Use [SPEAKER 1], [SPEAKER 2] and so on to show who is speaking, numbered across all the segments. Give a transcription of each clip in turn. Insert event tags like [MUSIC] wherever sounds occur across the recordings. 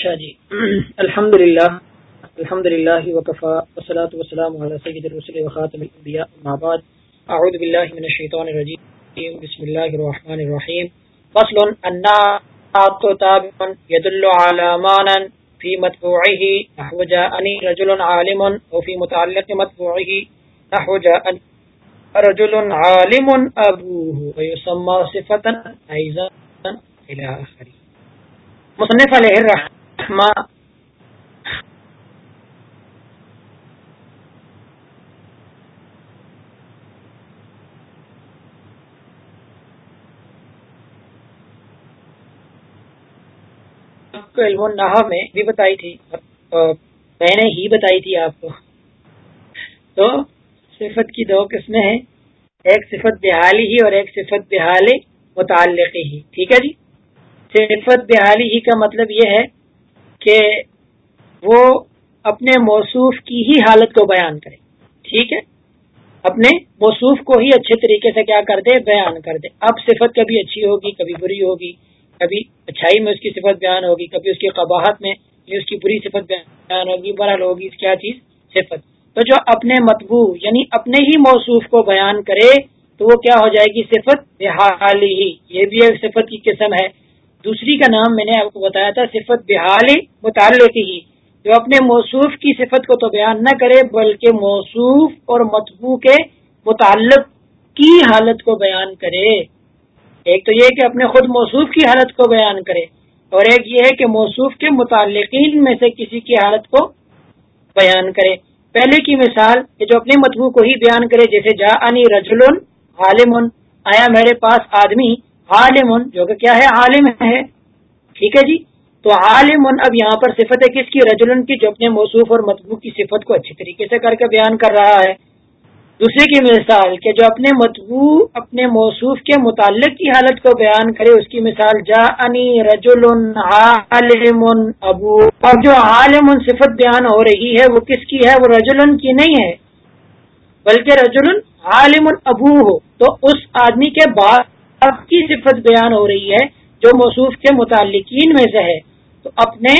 [SPEAKER 1] اچھا جی۔ [CLEARS THROAT] الحمد للہ الحمد للہ وقفا وسلاۃ وسلام سید الرسل وخاتم الانبیاء ما اعوذ باللہ من الشیطان الرجیم، بسم اللہ الرحمن الرحیم۔ فصل الناط تابع يدل على مانا في متبوعه نحو جاءني رجل عالم وفي متعلق متبوعه نحو جاءني رجل عالم ابوه ويسمى صفة ايضا الى اخره مصنف علیہ الرحمن الرحمہ علم النحو میں بھی بتائی تھی۔ میں نے ہی بتائی تھی آپ کو۔ تو صفت کی دو قسمیں ہیں۔ ایک صفت بحالی ہی اور ایک صفت بحال متعلق ہی۔ ٹھیک ہے جی؟ صفت بحالی ہی کا مطلب یہ ہے کہ وہ اپنے موصوف کی ہی حالت کو بیان کرے۔ ٹھیک ہے؟ اپنے موصوف کو ہی اچھے طریقے سے کیا کر دے، بیان کر دے۔ اب صفت کبھی اچھی ہوگی، کبھی بری ہوگی، کبھی اچھائی میں اس کی صفت بیان ہوگی، کبھی اس کی قباحت میں اس کی بری صفت بیان ہوگی برحال ہوگی کیا چیز؟ صفت۔ تو جو اپنے مطبوع یعنی اپنے ہی موصوف کو بیان کرے تو وہ کیا ہو جائے گی؟ صفت بحالی ہی۔ یہ بھی ایک صفت کی قسم ہے۔ دوسری کا نام میں نے آپ کو بتایا تھا، صفت بحال متعلق ہی، جو اپنے موصوف کی صفت کو تو بیان نہ کرے، بلکہ موصوف اور مطبوع کے متعلق کی حالت کو بیان کرے۔ ایک تو یہ کہ اپنے خود موصوف کی حالت کو بیان کرے، اور ایک یہ ہے کہ موصوف کے متعلقین میں سے کسی کی حالت کو بیان کرے۔ پہلے کی مثال کہ جو اپنے مطبوع کو ہی بیان کرے، جیسے جا انی رجل عالم، آیا میرے پاس آدمی عالم، جو کہ کیا ہے؟ عالم ہے۔ ٹھیک ہے جی؟ تو عالم اب یہاں پر صفت ہے کس کی؟ رجولن کی، جو اپنے موصوف اور مطبوع کی صفت کو اچھی طریقے سے کر کے بیان کر رہا ہے۔ دوسرے کی مثال کہ جو اپنے مطبوع اپنے موصوف کے متعلق کی حالت کو بیان کرے، اس کی مثال جا انی رجول عالم، ابو۔ اور جو عالم صفت بیان ہو رہی ہے، وہ کس کی ہے؟ وہ رجولن کی نہیں ہے، بلکہ رجولن عالم ابو ہو۔ تو اس آدمی کے بعد اب کی صفت بیان ہو رہی ہے جو موصوف کے متعلقین میں سے ہے۔ تو اپنے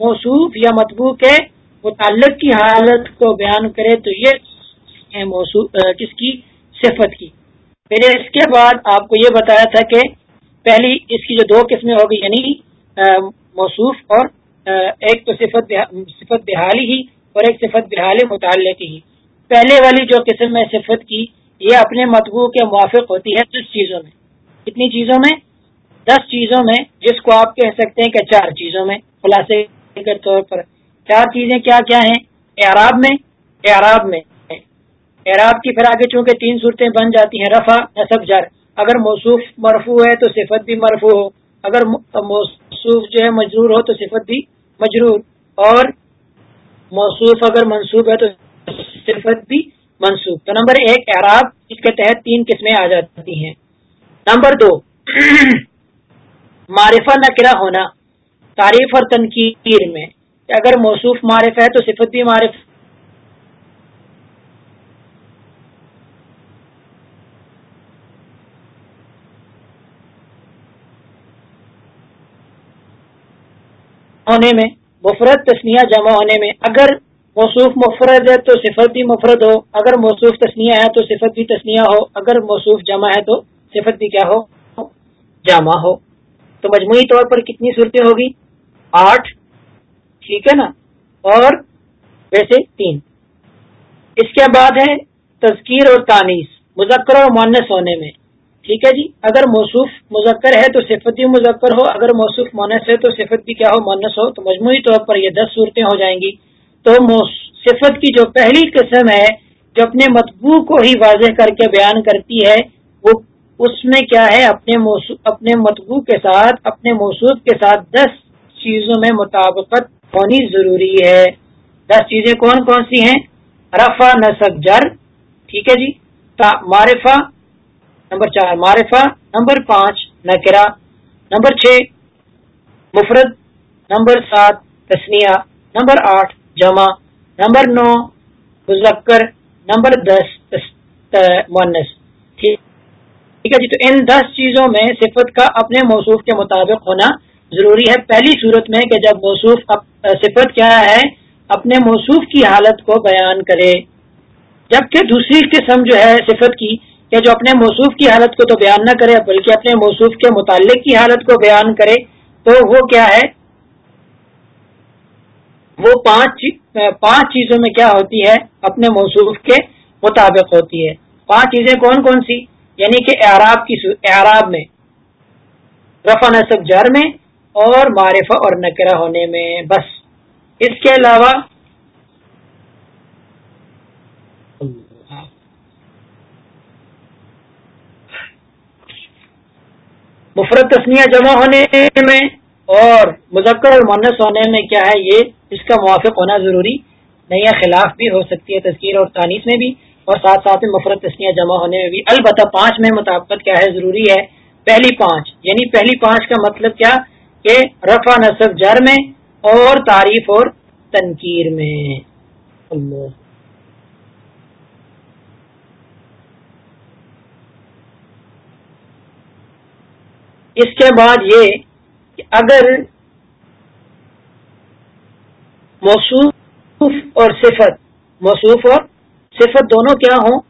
[SPEAKER 1] موصوف یا مطبوع کے متعلق کی حالت کو بیان کرے تو یہ کس کی؟ صفت کی۔ پھر اس کے بعد آپ کو یہ بتایا تھا کہ پہلی اس کی جو دو قسمیں ہوگی یعنی موصوف اور ایک تو صفت صفت بحالی ہی اور ایک صفت بحال متعلق ہی۔ پہلے والی جو قسم ہے صفت کی، یہ اپنے مطبوع کے موافق ہوتی ہے کس چیزوں میں۔ کتنی چیزوں میں؟ دس چیزوں میں، جس کو آپ کہہ سکتے ہیں کہ چار چیزوں میں، خلاصے کے طور پر۔ چار چیزیں کیا کیا ہیں؟ اعراب میں اعراب میں۔ اعراب کی پھر آگے چونکہ تین صورتیں بن جاتی ہیں، رفع، نصب، جر۔ اگر موصوف مرفوع ہے تو صفت بھی مرفوع ہو۔ اگر موصوف جو ہے مجرور ہو تو صفت بھی مجرور۔ اور موصوف اگر منصوب ہے تو صفت بھی منصوب۔ تو نمبر ایک، اعراب، اس کے تحت تین قسمیں آ جاتی ہیں۔ نمبر دو۔ [CLEARS THROAT] معرفہ نکرا ہونا، تعریف اور تنقید میں۔ اگر موصوف معرف ہے تو صفت بھی معرف۔ ہونے میں، مفرد تسنیہ جمع ہونے میں۔ اگر موصوف مفرد ہے تو صفت بھی مفرد ہو، اگر موصوف تسنیہ ہے تو صفت بھی تسنیہ ہو، اگر موصوف جمع ہے تو صفت بھی کیا ہو؟ جامع ہو۔ تو مجموعی طور پر کتنی صورتیں ہوگی؟ آٹھ۔ ٹھیک ہے نا؟ اور ویسے تین۔ اس کے بعد ہے تذکیر اور تانیس مذکر اور مونس ہونے میں۔ ٹھیک ہے جی؟ اگر موصوف مذکر ہے تو صفت بھی مذکر ہو، اگر موصوف مونس ہے تو صفت بھی کیا ہو؟ مونس ہو۔ تو مجموعی طور پر یہ دس صورتیں ہو جائیں گی۔ تو صفت کی جو پہلی قسم ہے، جو اپنے مطبوع کو ہی واضح کر کے بیان کرتی ہے، وہ اس میں کیا ہے؟ اپنے اپنے مطبوع کے ساتھ، اپنے موصوف کے ساتھ دس چیزوں میں مطابقت ہونی ضروری ہے۔ دس چیزیں کون کون سی ہیں؟ رفا نصب جر۔ ٹھیک ہے جی؟ معرفہ، نمبر چار، معرفہ، نمبر پانچ نکرا نمبر چھ، مفرد۔ نمبر سات تسنیا نمبر آٹھ، جمع۔ نمبر نو، مذکر۔ نمبر دس مونس ٹھیک۔ ٹھیک ہے جی تو ان دس چیزوں میں صفت کا اپنے موصوف کے مطابق ہونا ضروری ہے۔ پہلی صورت میں کہ جب موصوف صفت کیا ہے، اپنے موصوف کی حالت کو بیان کرے۔ جبکہ دوسری قسم جو ہے صفت کی کہ جو اپنے موصوف کی حالت کو تو بیان نہ کرے، بلکہ اپنے موصوف کے متعلق کی حالت کو بیان کرے، تو وہ کیا ہے؟ وہ پانچ پانچ چیزوں میں کیا ہوتی ہے؟ اپنے موصوف کے مطابق ہوتی ہے۔ پانچ چیزیں کون کون سی؟ یعنی کہ اعراب کی اعراب میں، رفع نصب جر میں اور معرفہ اور نکرہ ہونے میں، بس۔ اس کے علاوہ مفرت تسنیہ جمع ہونے میں اور مذکر اور مونس ہونے میں کیا ہے؟ یہ اس کا موافق ہونا ضروری نہیں ہے، خلاف بھی ہو سکتی ہے تذکیر اور تانیس میں بھی۔ اور ساتھ ساتھ میں مفرت تسنیہ جمع ہونے میں بھی۔ البتہ پانچ میں مطابقت کیا ہے؟ ضروری ہے۔ پہلی پانچ یعنی پہلی پانچ کا مطلب کیا؟ کہ رفع نصب جر میں اور تعریف اور تنقیر میں۔ اللہ۔ اس کے بعد یہ کہ اگر موصوف اور صفت، موصوف اور صفت دونوں کیا ہوں؟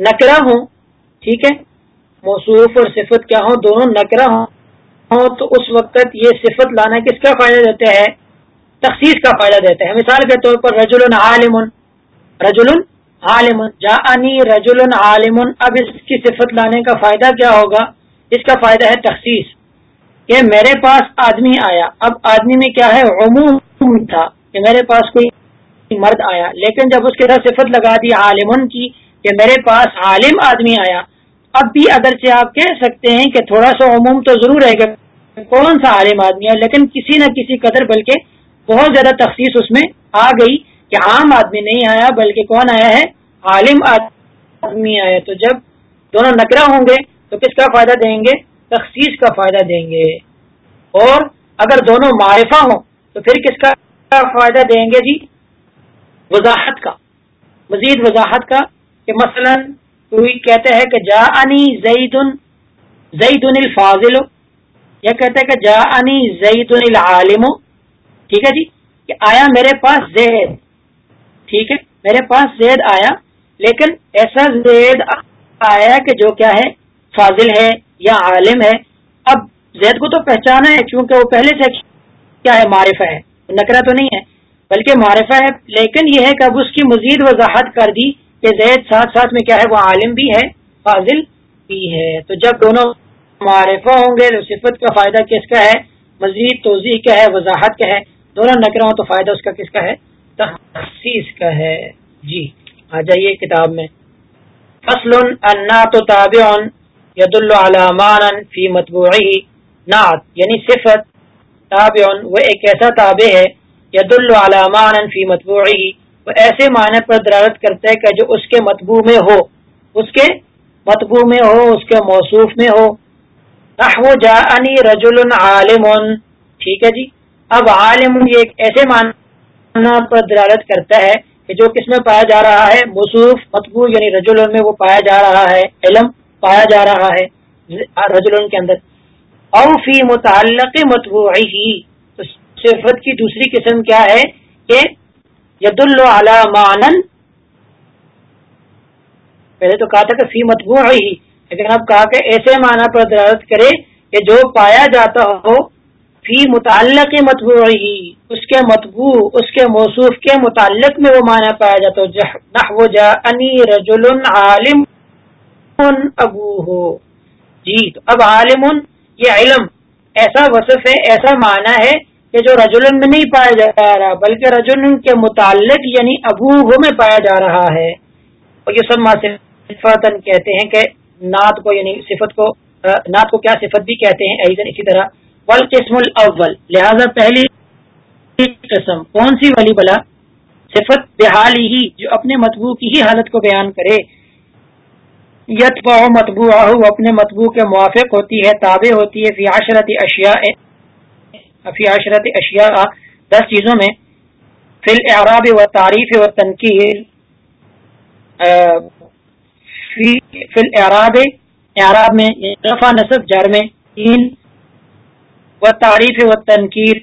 [SPEAKER 1] نکرا ہوں، ٹھیک ہے؟ موصوف اور صفت کیا ہوں؟ دونوں نکرا ہوں۔ ہاں، تو اس وقت یہ صفت لانا کس کا فائدہ دیتا ہے تخصیص کا فائدہ دیتا ہے مثال کے طور پر رجل عالم رجل عالم جا رجل عالم اب اس کی صفت لانے کا فائدہ کیا ہوگا؟ اس کا فائدہ ہے تخصیص۔ کہ میرے پاس آدمی آیا۔ اب آدمی میں کیا ہے؟ عموم تھا کہ میرے پاس کوئی مرد آیا۔ لیکن جب اس کے ساتھ صفت لگا دی عالمن کی کہ میرے پاس عالم آدمی آیا، اب بھی اگر سے آپ کہہ سکتے ہیں کہ تھوڑا سا عموم تو ضرور ہے کہ کون سا عالم آدمی ہے، لیکن کسی نہ کسی قدر بلکہ بہت زیادہ تخصیص اس میں آ گئی کہ عام آدمی نہیں آیا، بلکہ کون آیا ہے؟ عالم آدمی آیا۔ تو جب دونوں نکرا ہوں گے تو کس کا فائدہ دیں گے؟ تخصیص کا فائدہ دیں گے۔ اور اگر دونوں معرفہ ہوں تو پھر کس کا فائدہ دیں گے جی؟ وضاحت کا، مزید وضاحت کا کہ مثلا کوئی کہتے ہیں کہ جا انی زید زید الفاظل یا کہتے ہیں کہ جا انی زید العالم. ٹھیک ہے جی؟ کہ آیا میرے پاس زید، ٹھیک ہے؟ میرے پاس زید آیا، لیکن ایسا زید آیا کہ جو کیا ہے، فاضل ہے یا عالم ہے. اب زید کو تو پہچانا ہے، چونکہ وہ پہلے سے کیا ہے، معرفہ ہے نکرا تو نہیں ہے. بلکہ معرفہ ہے۔ لیکن یہ ہے کہ اب اس کی مزید وضاحت کر دی کہ زید ساتھ ساتھ میں کیا ہے، وہ عالم بھی ہے، فاضل بھی ہے۔ تو جب دونوں معرفہ ہوں گے تو صفت کا فائدہ کس کا ہے؟ مزید توضیح کیا ہے، وضاحت کیا ہے۔ دونوں نکرا ہوں تو فائدہ اس کا کس کا ہے؟ تخصیص کا ہے۔ جی آ جائیے کتاب میں۔ فصل انا تو تابع ید اللہ فی متبوعی نعت یعنی صفت تابع، وہ ایک ایسا تابع ہے ید اللہ فی متبوعی وہ ایسے معنی پر درارت کرتا ہے کہ جو اس کے مطبوع میں ہو، اس کے مطبوع میں ہو، اس کے موصوف میں ہو۔ نحو جاءنی رجل عالم ٹھیک ہے جی؟ اب عالم یہ ایک ایسے معنی پر درارت کرتا ہے کہ جو کس میں پایا جا رہا ہے مصوف مطبوع یعنی رجل میں وہ پایا جا رہا ہے، علم پایا جا رہا ہے رجل کے اندر۔ او فی متعلق مطبوع ہی تو صفت کی دوسری قسم کیا ہے؟ کہ ید اللہ معنن پہلے تو کہا تھا کہ فی مطبوع ہی لیکن اب کہا کہ ایسے معنی پر درارت کرے کہ جو پایا جاتا ہو، فی متعلق مطبوع ہی اس کے مطبوع، اس کے موصوف کے متعلق میں وہ معنی پایا جاتا ہو نحو جا انی رجل عالم ابو ہو جی تو اب عالم یہ علم، ایسا وصف ہے، ایسا معنی ہے کہ جو رجول میں نہیں پایا جا رہا، بلکہ رجول کے متعلق یعنی ابو ہو میں پایا جا رہا ہے۔ اور یہ سب صفتن کہتے ہیں کہ نعت کو یعنی صفت کو، نعت کو کیا صفت بھی کہتے ہیں ایزن اسی طرح۔ والقسم الاول، لہذا پہلی قسم، کون سی ولی بلا؟ صفت بحالی ہی، جو اپنے مطبوع کی ہی حالت کو بیان کرے۔ یت مطبوع اپنے مطبوع کے موافق ہوتی ہے، تابع ہوتی ہے، فی عشرت اشیاء۔ فی عشرت اشیاء، دس چیزوں میں فی الاعراب و تعریف و تنقید فی الاعراب، اعراب میں رفع نصب جر میں تین، و تعریف و تنقیر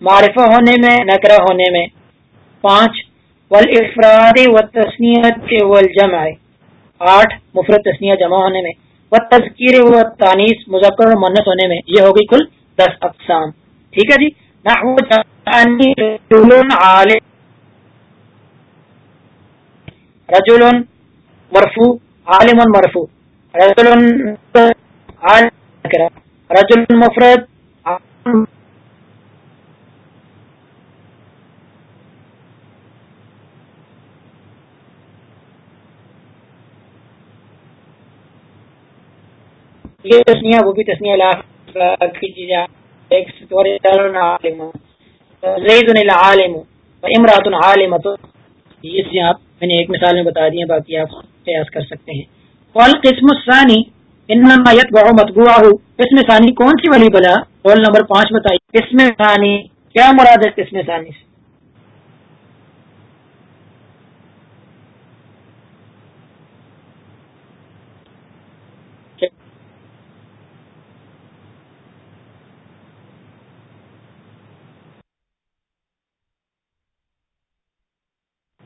[SPEAKER 1] معرفہ ہونے میں، نکرہ ہونے میں پانچ، والافراد و تسنیت والجمع آٹھ، مفرد تسنیہ جمع ہونے میں، و تذکیر و تانیس مذکر و منت ہونے میں، یہ ہوگی کل دس اقسام۔ ٹھیک ہے جی نحو رجل مرفو عالم مرفو رجل رجل مفرد یہ تسنیا وہ بھی تسنیا عالم. امرات عالمت یہ آپ میں نے ایک مثال میں بتا دی باقی آپ قیاس کر سکتے ہیں. قول قسم ثانی انما يتبع متبوعه قسم ثانی کون سی ولی بلا؟ قول نمبر پانچ بتائی قسم ثانی. کیا مراد ہے قسم ثانی؟ سے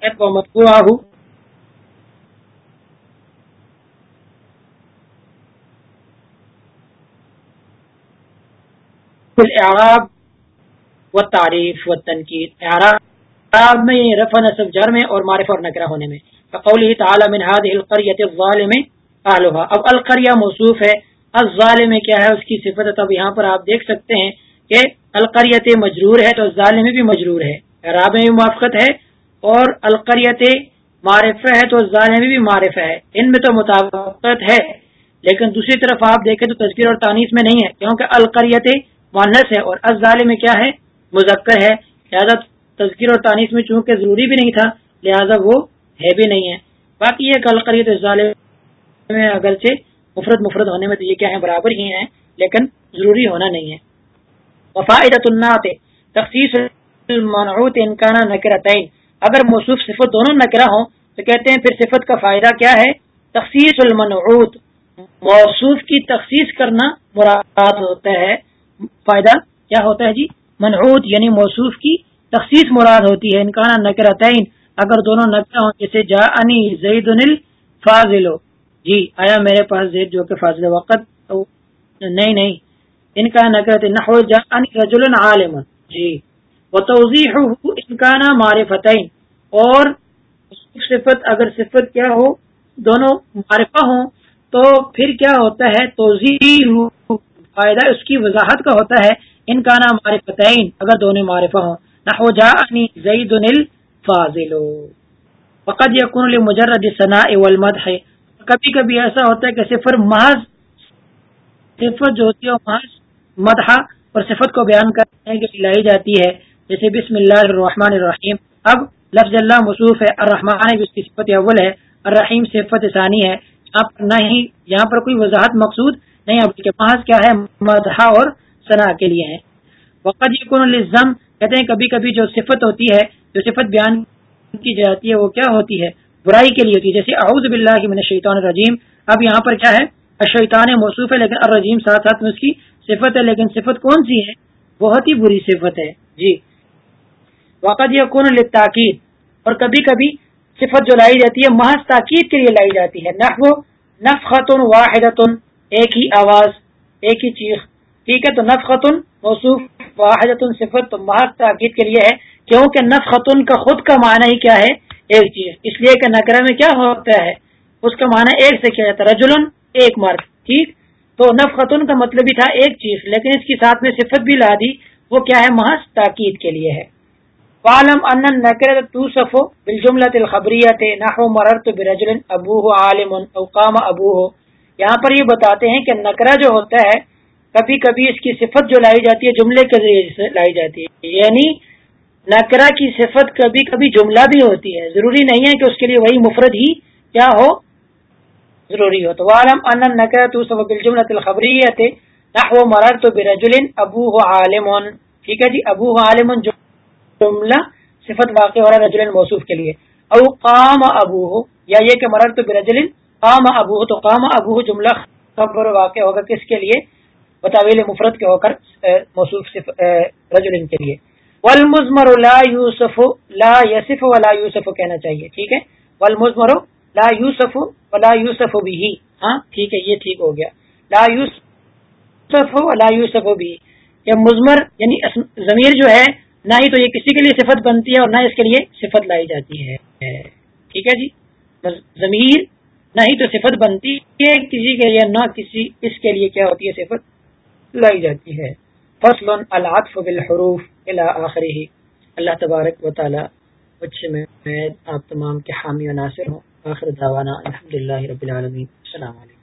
[SPEAKER 1] متبوعه اعراب و تعریف و تنقید اعراب میں رفع نصب جر میں اور معرف اور نکرہ ہونے میں۔ فقوله تعالی من هذه القريه الظالم اهلها اب القريه موصوف ہے۔ الظالم کیا ہے؟ اس کی صفت تب یہاں پر آپ دیکھ سکتے ہیں کہ القریت مجرور ہے تو ظالم بھی مجرور ہے۔ اعراب میں بھی موافقت ہے۔ اور القریت معرف ہے تو ظالم بھی معرف ہے۔ ان میں تو مطابقت ہے۔ لیکن دوسری طرف آپ دیکھیں تو تذکر اور تانیس میں نہیں ہے۔ کیونکہ القریت مانس ہے اور ازالم میں کیا ہے؟ مذکر ہے۔ لہٰذا تذکر اور تانیس میں چونکہ ضروری بھی نہیں تھا، لہذا وہ ہے بھی نہیں ہے۔ باقی یہ القریت ظالم میں اگرچہ مفرد مفرد ہونے میں تو یہ کیا ہے برابر ہی ہیں، لیکن ضروری ہونا نہیں ہے۔ وفائدت النات تخصیص المنعوت انکانہ نکرتین۔ اگر موصوف صفت دونوں نکرا ہوں تو کہتے ہیں پھر صفت کا فائدہ کیا ہے؟ تخصیص المنعوت. موصوف کی تخصیص کرنا مراد ہوتا ہے. فائدہ کیا ہوتا ہے جی؟ منعوت یعنی موصوف کی تخصیص مراد ہوتی ہے. انکان نکرا تعین اگر دونوں نکرا ہوں جیسے جا انی زید فاضل جی آیا میرے پاس زید جو کہ فاضل وقت؟ نہیں نہیں. ان کا نکرت نحو جا انی رجل عالم جی. وہ توضیح انکانہ معرفت اور صفت، اگر صفت کیا ہو، دونوں معرفہ ہوں، تو پھر کیا ہوتا ہے؟ توضیح، فائدہ اس کی وضاحت کا ہوتا ہے انکانہ معرفت اگر دونوں معرفہ ہوں۔ نہ جا زید فاضل فقط یقن مجرد ثنا اولمد ہے کبھی کبھی ایسا ہوتا ہے کہ صفر محض صفت جو ہوتی ہے محض مدح، اور صفت کو بیان کرنے کے لیے لائی جاتی ہے۔ جیسے بسم اللہ الرحمن الرحیم۔ اب لفظ اللہ مصروف ہے، الرحمن اس کی صفت اول ہے، الرحیم صفت ثانی ہے۔ یہاں پر نہ ہی یہاں پر کوئی وضاحت مقصود نہیں اب کے پاس کیا ہے مدحا اور ثنا کے لیے ہے۔ وقت الزم کہتے ہیں کبھی کبھی جو صفت ہوتی ہے، جو صفت بیان کی جاتی ہے، وہ کیا ہوتی ہے؟ برائی کے لیے ہوتی ہے۔ جیسے اعوذ باللہ من الشیطان الرجیم۔ اب یہاں پر کیا ہے؟ الشیطان موصوف ہے، لیکن الرجیم ساتھ ساتھ میں اس کی صفت ہے، لیکن صفت کون سی ہے؟ بہت ہی بری صفت ہے۔ جی۔ وقت یقون تاکید اور کبھی کبھی صفت جو لائی جاتی ہے، محض تاکید کے لیے لائی جاتی ہے۔ نحو نف خاتون واحد ایک ہی آواز، ایک ہی چیخ۔ ٹھیک ہے، تو نف خاتون موصوف واحد صفت تو محض تاکید کے لیے ہے، کیونکہ نف خاتون کا خود کا معنی ہی کیا ہے؟ ایک چیز۔ اس لیے کہ نکرہ میں کیا ہوتا ہے؟ اس کا معنی ایک سے کیا جاتا ہے؟ رجولن ایک مرد۔ ٹھیک؟ تو نف خاتون کا مطلب بھی تھا ایک چیز، لیکن اس کی ساتھ میں صفت بھی لا دی، وہ کیا ہے؟ محض تاکید کے لیے ہے۔ فعلم ان النكره توصف بالجمله الخبريه نحو مررت برجل ابوه عالم او قام ابوه یہاں پر یہ بتاتے ہیں کہ نکرہ جو ہوتا ہے، کبھی کبھی اس کی صفت جو لائی جاتی ہے، جملے کے ذریعے لائی جاتی ہے۔ یعنی نکرہ کی صفت کبھی کبھی جملہ بھی ہوتی ہے۔ ضروری نہیں ہے کہ اس کے لیے وہی مفرد ہی کیا ہو، ضروری ہو۔ تو عالم ان نکرہ توصف بالجمله الخبريه نحو مررت برجل ابوه عالم۔ ٹھیک ہے جی ابوه عالم جو جملہ صفت واقع ہو رہا رجل موصوف کے لیے۔ او قام ابو ہو یا یہ کہ مرر تو برجل قام ابو ہو تو قام ابو جملہ خبر واقع ہوگا کس کے لیے؟ طویل مفرت کے ہو کر موصوف رجل کے لیے۔ والمزمر لا یوسف، لا یسف ولا یوسف کہنا چاہیے، ٹھیک ہے؟ والمزمر لا یوسف ولا یوسف بھی ہاں ٹھیک ہے، یہ ٹھیک ہو گیا۔ لا یوسف ولا یوسف بھی یا مزمر یعنی ضمیر جو ہے نہ ہی تو یہ کسی کے لیے صفت بنتی ہے اور نہ اس کے لیے صفت لائی جاتی ہے۔ ٹھیک ہے جی؟ ضمیر نہ ہی تو صفت بنتی ہے کسی کے لیے نہ کسی اس کے لیے کیا ہوتی ہے صفت لائی جاتی ہے۔ فصل العطف بالحروف الى آخری اللہ تبارک و تعالی اچھے میں آپ تمام کے حامی و ناصر ہوں۔ آخر دعوانا الحمد للہ رب العالمین۔ السلام علیکم۔